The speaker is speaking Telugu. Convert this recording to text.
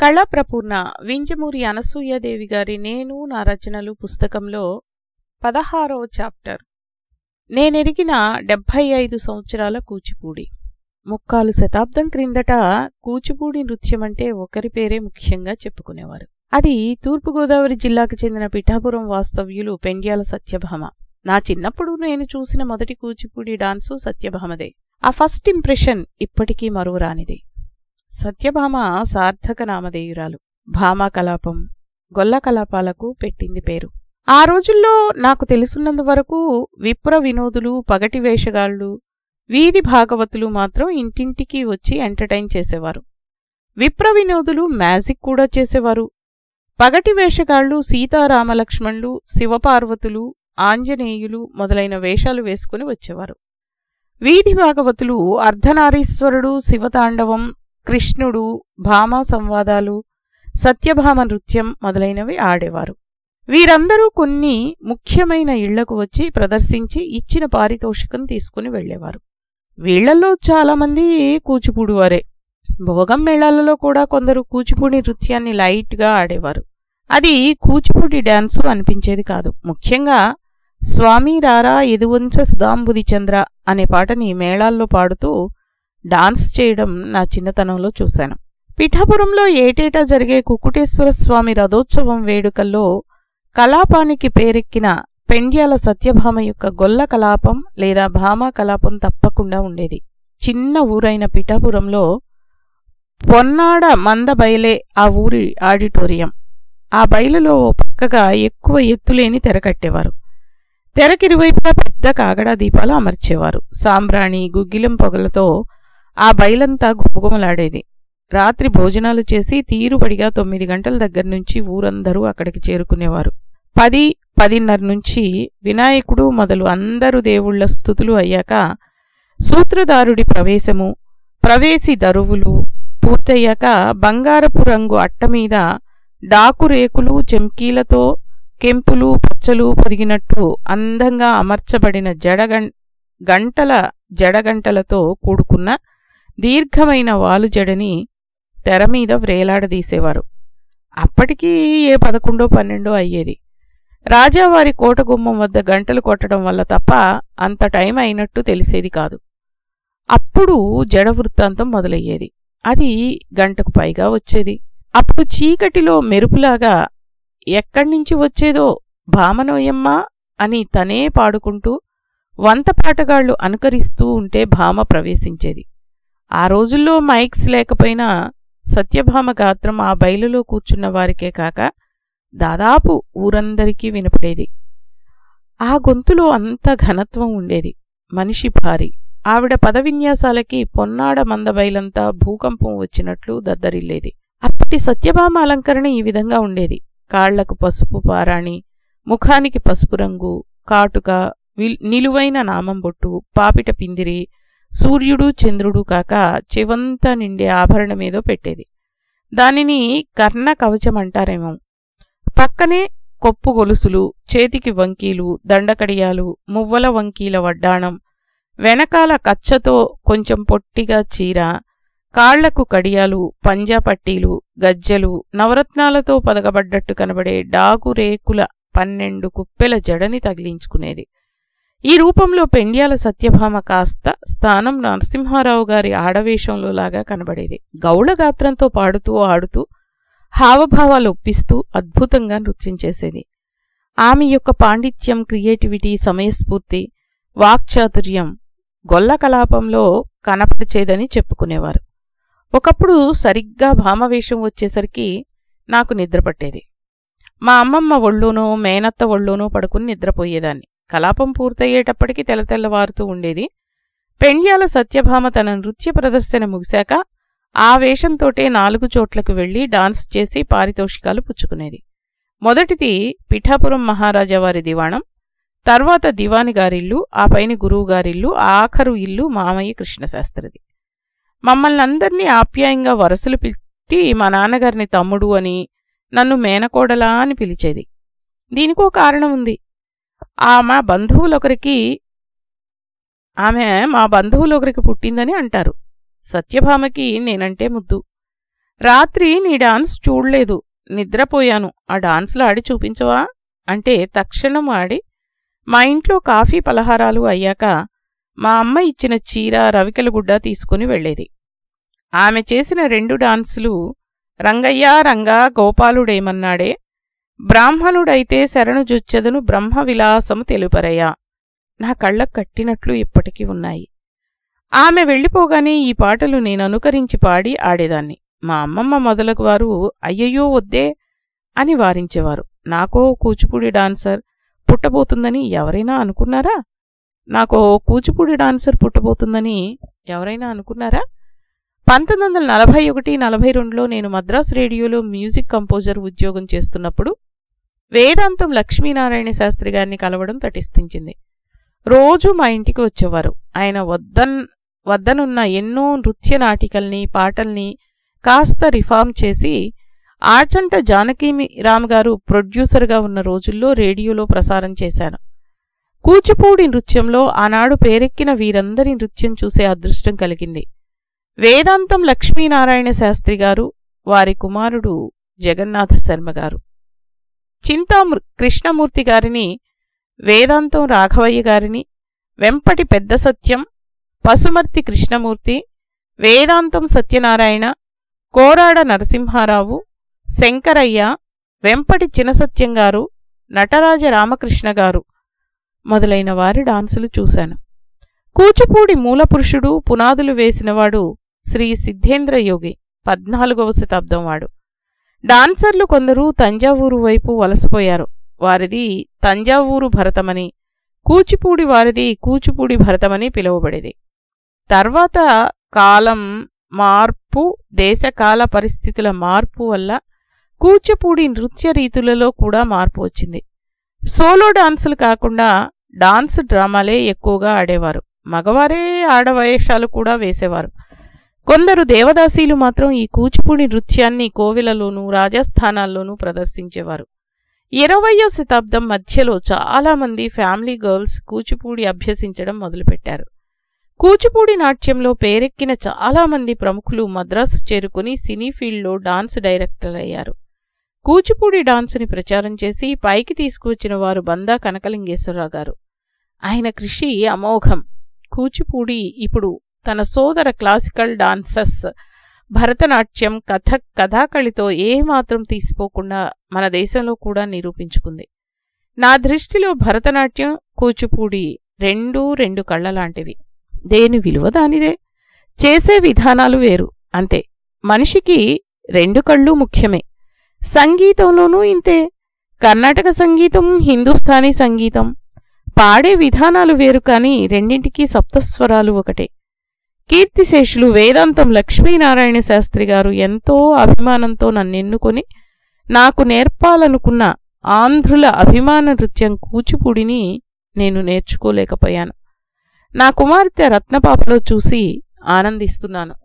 కళాప్రపూర్ణ వింజమూరి అనసూయాదేవి గారి నేను నా రచనలు పుస్తకంలో పదహారవ చాప్టర్. నేనెరిగిన డెబ్భై ఐదు సంవత్సరాల కూచిపూడి. ముక్కాలు శతాబ్దం క్రిందట కూచిపూడి నృత్యమంటే ఒకరి పేరే ముఖ్యంగా చెప్పుకునేవారు. అది తూర్పుగోదావరి జిల్లాకు చెందిన పిఠాపురం వాస్తవ్యులు పెండ్యాల సత్యభామ. నా చిన్నప్పుడు నేను చూసిన మొదటి కూచిపూడి డాన్సు సత్యభామదే. ఆ ఫస్ట్ ఇంప్రెషన్ ఇప్పటికీ మరువరానిది. సత్యభామ సార్థక నామధేయురాలు భామా కలాపం గొల్ల కలాపాలకు పెట్టింది పేరు. ఆ రోజుల్లో నాకు తెలుసున్నందు వరకు విప్ర వినోదులు పగటి వేషగాళ్ళు వీధి భాగవతులు మాత్రం ఇంటింటికి వచ్చి ఎంటర్టైన్ చేసేవారు. విప్ర వినోదులు మ్యాజిక్ కూడా చేసేవారు. పగటి వేషగాళ్ళు సీతారామలక్ష్మణులు శివపార్వతులు ఆంజనేయులు మొదలైన వేషాలు వేసుకుని వచ్చేవారు. వీధి భాగవతులు అర్ధనారీశ్వరుడు శివతాండవం కృష్ణుడు భామా సంవాదాలు సత్యభామ నృత్యం మొదలైనవి ఆడేవారు. వీరందరూ కొన్ని ముఖ్యమైన ఇళ్ళకు వచ్చి ప్రదర్శించి ఇచ్చిన పారితోషికం తీసుకుని వెళ్ళేవారు వీళ్ళలో చాలామంది కూచిపూడివారే భోగం మేళాలలో కూడా కొందరు కూచిపూడి నృత్యాన్ని లైట్గా ఆడేవారు. అది కూచిపూడి డాన్సు అనిపించేది కాదు. ముఖ్యంగా స్వామి రారా ఎదువంత సుధాంబుది చంద్ర అనే పాటని మేళాల్లో పాడుతూ డాన్స్ చేయడం నా చిన్నతనంలో చూశాను. పిఠాపురంలో ఏటేటా జరిగే కుకుటేశ్వర స్వామి రథోత్సవం వేడుకల్లో కలాపానికి పేరెక్కిన పెండ్యాల సత్యభామ యొక్క గొల్ల కలాపం లేదా భామా కలాపం తప్పకుండా ఉండేది. చిన్న ఊరైన పిఠాపురంలో పొన్నాడ మంద బయలే ఆ ఊరి ఆడిటోరియం. ఆ బయలులో పక్కగా ఎక్కువ ఎత్తులేని తెరకట్టేవారు తెరకిరువైపులా పెద్ద కాగడా దీపాలు అమర్చేవారు. సాంబ్రాణి గుగ్గిలం పొగలతో ఆ బయలంతా గుమగుమలాడేది రాత్రి భోజనాలు చేసి తీరుబడిగా తొమ్మిది గంటల దగ్గర నుంచి ఊరందరూ అక్కడికి చేరుకునేవారు. పది పదిన్నర నుంచి వినాయకుడు మొదలు అందరు దేవుళ్ళ స్థుతులు అయ్యాక సూత్రధారుడి ప్రవేశము ప్రవేశి దరువులు పూర్తయ్యాక బంగారపు రంగు అట్టమీద డాకురేకులు చెంకీలతో కెంపులు పచ్చలు పొదిగినట్టు అందంగా అమర్చబడిన జడగం గంటల జడగంటలతో కూడుకున్న దీర్ఘమైన వాలుజడని తెరమీద వ్రేలాడదీసేవారు. అప్పటికీ ఏ పదకొండో పన్నెండో అయ్యేది. రాజావారి కోటగుమ్మం వద్ద గంటలు కొట్టడం వల్ల తప్ప అంత టైం అయినట్టు తెలిసేది కాదు. అప్పుడు జడ వృత్తాంతం మొదలయ్యేది. అది గంటకు పైగా వచ్చేది. అప్పుడు చీకటిలో మెరుపులాగా ఎక్కడ్నుంచి వచ్చేదో భామనోయమ్మా అని తనే పాడుకుంటూ వంత పాటగాళ్ళు అనుకరిస్తూ ఉంటే భామ ప్రవేశించేది. ఆ రోజుల్లో మైక్స్ లేకపోయినా సత్యభామ గాత్రం ఆ బయలులో కూర్చున్న వారికే కాక దాదాపు ఊరందరికీ వినపడేది. ఆ గొంతులో అంత ఘనత్వం ఉండేది. మనిషి భారీ. ఆవిడ పదవిన్యాసాలకి పొన్నాడ మందబైలంతా భూకంపం వచ్చినట్లు దద్దరిల్లేది. అప్పటి సత్యభామ అలంకరణ ఈ విధంగా ఉండేది. కాళ్ళకు పసుపు పారాణి ముఖానికి పసుపు రంగు కాటుక నిలువైన నామం బొట్టు పాపిట పిందిరి సూర్యుడు చంద్రుడు కాక చెవంతా నిండే ఆభరణమేదో పెట్టేది. దానిని కర్ణ కవచమంటారేమో పక్కనే కొప్పు గొలుసులు చేతికి వంకీలు దండకడియాలు మువ్వల వంకీల వడ్డాణం వెనకాల కచ్చతో కొంచెం పొట్టిగా చీర కాళ్ళకు కడియాలు పంజాపట్టీలు గజ్జెలు నవరత్నాలతో పదగబడ్డట్టు కనబడే డాగు రేకుల పన్నెండు కుప్పెల జడని తగిలించుకునేది. ఈ రూపంలో పెండ్యాల సత్యభామ కాస్త స్థానం నరసింహారావు గారి ఆడవేషంలో లాగా కనబడేది. గౌళ గాత్రంతో పాడుతూ ఆడుతూ హావభావాలు ఒప్పిస్తూ అద్భుతంగా నృత్యం చేసేది. ఆమె యొక్క పాండిత్యం క్రియేటివిటీ సమయస్ఫూర్తి వాక్చాతుర్యం గొల్ల కలాపంలో కనపడిచేదని చెప్పుకునేవారు. ఒకప్పుడు సరిగ్గా భామవేషం వచ్చేసరికి నాకు నిద్రపట్టేది. మా అమ్మమ్మ ఒళ్ళోనో మేనత్త ఒళ్ళోనో పడుకుని నిద్రపోయేదాన్ని. కలాపం పూర్తయ్యేటప్పటికి తెల్లతెల్లవారుతూ ఉండేది. పెండ్యాల సత్యభామ తన నృత్య ప్రదర్శన ముగిశాక ఆ వేషంతోటే నాలుగు చోట్లకు వెళ్ళి డాన్స్ చేసి పారితోషికాలు పుచ్చుకునేది. మొదటిది పిఠాపురం మహారాజా వారి దివాణం తర్వాత దివాని గారిల్లు ఆ పైన గురువుగారిల్లు ఆఖరు ఇల్లు మామయ్య కృష్ణశాస్త్రిది. మమ్మల్ని అందరినీ ఆప్యాయంగా వరసలు పిట్టి మా నాన్నగారిని తమ్ముడు అని నన్ను మేనకోడలా అని పిలిచేది. దీనికో కారణం ఉంది. ఆమె బంధువులొకరికి ఆమె మా బంధువులొకరికి పుట్టిందని అంటారు. సత్యభామకి నేనంటే ముద్దు. రాత్రి నీ డాన్స్ చూడలేదు. నిద్రపోయాను. ఆ డాన్స్లో ఆడి చూపించవా? అంటే తక్షణం ఆడి మా ఇంట్లో కాఫీ పలహారాలు అయ్యాక మా అమ్మ ఇచ్చిన చీర రవికెల గుడ్డ తీసుకుని వెళ్ళేది. ఆమె చేసిన రెండు డాన్సులు రంగయ్య రంగా గోపాలుడేమన్నాడే? బ్రాహ్మణుడైతే శరణుజుచ్చదును బ్రహ్మవిలాసము బ్రహ్మ విలాసము తెలుపరయ్యా నా కళ్ళ కట్టినట్లు ఇప్పటికీ ఉన్నాయి. ఆమె వెళ్ళిపోగానే ఈ పాటలు నేను అనుకరించి పాడి ఆడేదాన్ని. మా అమ్మమ్మ మొదలకు వారు అయ్యయ్యో వద్దే అని వారించేవారు. నాకో కూచిపూడి డాన్సర్ పుట్టబోతుందని ఎవరైనా అనుకున్నారా? నాకో కూచిపూడి డాన్సర్ పుట్టబోతుందని ఎవరైనా అనుకున్నారా? పంతొమ్మిది వందల నలభై ఒకటి నలభై రెండులో నేను మద్రాసు రేడియోలో మ్యూజిక్ కంపోజర్ ఉద్యోగం చేస్తున్నప్పుడు వేదాంతం లక్ష్మీనారాయణ శాస్త్రి గారిని కలవడం తటిస్థించింది రోజూ మా ఇంటికి వచ్చేవారు. ఆయన వద్దన్ వద్దనున్న ఎన్నో నృత్య నాటికల్ని పాటల్ని కాస్త రిఫార్మ్ చేసి ఆచంట జానకీ రామ్ గారు ప్రొడ్యూసర్గా ఉన్న రోజుల్లో రేడియోలో ప్రసారం చేశాను. కూచిపూడి నృత్యంలో ఆనాడు పేరెక్కిన వీరందరి నృత్యం చూసే అదృష్టం కలిగింది. వేదాంతం లక్ష్మీనారాయణ శాస్త్రి గారు వారి కుమారుడు జగన్నాథ శర్మ గారు. చింతా కృష్ణమూర్తి గారిని వేదాంతం రాఘవయ్య గారిని వెంపటి పెద్ద సత్యం పసుమర్తి కృష్ణమూర్తి వేదాంతం సత్యనారాయణ కోరాడ నరసింహారావు శంకరయ్య వెంపటి చినసత్యం గారు నటరాజ రామకృష్ణ గారు. మొదలైన వారి డాన్సులు చూశాను. కూచిపూడి మూలపురుషుడు పునాదులు వేసినవాడు శ్రీ సిద్ధేంద్ర యోగి పద్నాలుగవ శతాబ్దం వాడు. డాన్సర్లు కొందరు తంజావూరు వైపు వలసపోయారు. వారిది తంజావూరు భరతమని కూచిపూడి వారిది కూచిపూడి భరతమని పిలువబడేది. తర్వాత కాలం మార్పు దేశకాల పరిస్థితుల మార్పు వల్ల కూచిపూడి నృత్య రీతులలో కూడా మార్పు వచ్చింది. సోలో డాన్సులు కాకుండా డాన్స్ డ్రామాలే ఎక్కువగా ఆడేవారు. మగవారే ఆడవేషాలు కూడా వేసేవారు. కొందరు దేవదాసీలు మాత్రం ఈ కూచిపూడి నృత్యాన్ని కోవిలలోనూ రాజస్థానాల్లోనూ ప్రదర్శించేవారు. ఇరవయో శతాబ్దం మధ్యలో చాలామంది ఫ్యామిలీ గర్ల్స్ కూచిపూడి అభ్యసించడం మొదలుపెట్టారు. కూచిపూడి నాట్యంలో పేరెక్కిన చాలామంది ప్రముఖులు మద్రాసు చేరుకుని సినీ ఫీల్డ్లో డాన్స్ డైరెక్టర్ అయ్యారు కూచిపూడి డాన్స్ని ప్రచారం చేసి పైకి తీసుకువచ్చిన వారు బందా కనకలింగేశ్వరరావు గారు. ఆయన కృషి అమోఘం. కూచిపూడి ఇప్పుడు తన సోదర క్లాసికల్ డాన్సర్స్ భరతనాట్యం కథక్ కథాకళితో ఏమాత్రం తీసిపోకుండా మన దేశంలో కూడా నిరూపించుకుంది. నా దృష్టిలో భరతనాట్యం కూచిపూడి రెండూ రెండు కళ్ళలాంటివి. దేని విలువ దానిదే? చేసే విధానాలు వేరు అంతే. మనిషికి రెండు కళ్ళు ముఖ్యమే. సంగీతంలోనూ ఇంతే. కర్ణాటక సంగీతం హిందుస్థానీ సంగీతం. పాడే విధానాలు వేరు కానీ రెండింటికీ సప్తస్వరాలు ఒకటే. కీర్తిశేషులు వేదాంతం లక్ష్మీనారాయణ శాస్త్రి గారు ఎంతో అభిమానంతో నన్నెన్నుకొని నాకు నేర్పాలనుకున్న ఆంధ్రుల అభిమాన నృత్యం కూచిపూడిని నేను నేర్చుకోలేకపోయాను. నా కుమార్తె రత్నపాపలో చూసి ఆనందిస్తున్నాను.